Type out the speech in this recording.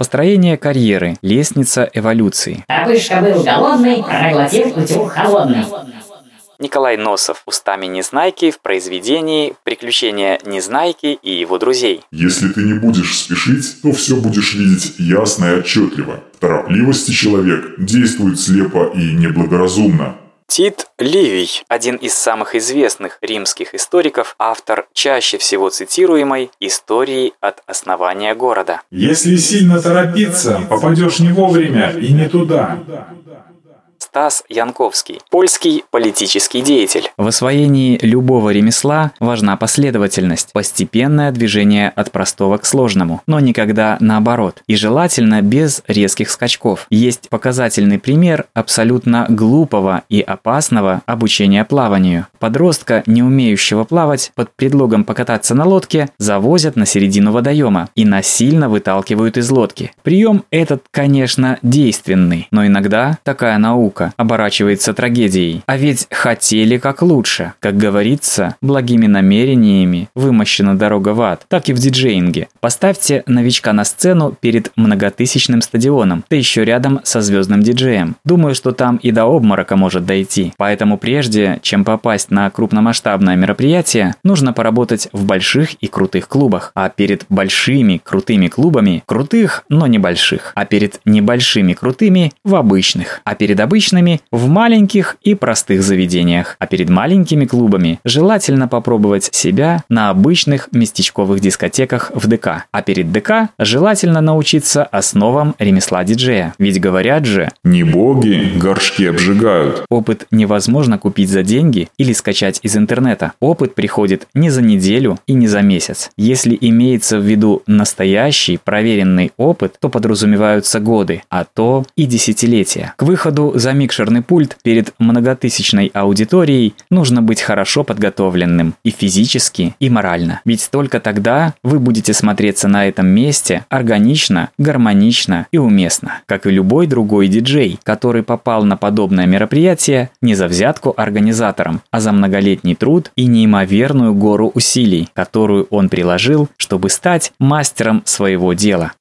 Построение карьеры – лестница эволюции. Крапышка был голодный, проглотил утюг холодный. Николай Носов устами Незнайки в произведении «Приключения Незнайки и его друзей». Если ты не будешь спешить, то все будешь видеть ясно и отчетливо. В торопливости человек действует слепо и неблагоразумно. Тит Ливий, один из самых известных римских историков, автор чаще всего цитируемой «Истории от основания города». Если сильно торопиться, попадешь не вовремя и не туда. Стас Янковский, польский политический деятель. В освоении любого ремесла важна последовательность, постепенное движение от простого к сложному, но никогда наоборот, и желательно без резких скачков. Есть показательный пример абсолютно глупого и опасного обучения плаванию. Подростка, не умеющего плавать, под предлогом покататься на лодке, завозят на середину водоема и насильно выталкивают из лодки. Прием этот, конечно, действенный, но иногда такая наука ошибка оборачивается трагедией. А ведь хотели как лучше. Как говорится, благими намерениями вымощена дорога в ад. Так и в диджеинге. Поставьте новичка на сцену перед многотысячным стадионом, да еще рядом со звездным диджеем. Думаю, что там и до обморока может дойти. Поэтому прежде, чем попасть на крупномасштабное мероприятие, нужно поработать в больших и крутых клубах. А перед большими крутыми клубами, крутых, но небольших. А перед небольшими крутыми в обычных. А перед обычными обычными в маленьких и простых заведениях, а перед маленькими клубами желательно попробовать себя на обычных местечковых дискотеках в ДК, а перед ДК желательно научиться основам ремесла диджея. Ведь говорят же «Не боги горшки обжигают». Опыт невозможно купить за деньги или скачать из интернета. Опыт приходит не за неделю и не за месяц. Если имеется в виду настоящий проверенный опыт, то подразумеваются годы, а то и десятилетия. К выходу за микшерный пульт перед многотысячной аудиторией нужно быть хорошо подготовленным и физически, и морально. Ведь только тогда вы будете смотреться на этом месте органично, гармонично и уместно, как и любой другой диджей, который попал на подобное мероприятие не за взятку организаторам, а за многолетний труд и неимоверную гору усилий, которую он приложил, чтобы стать мастером своего дела.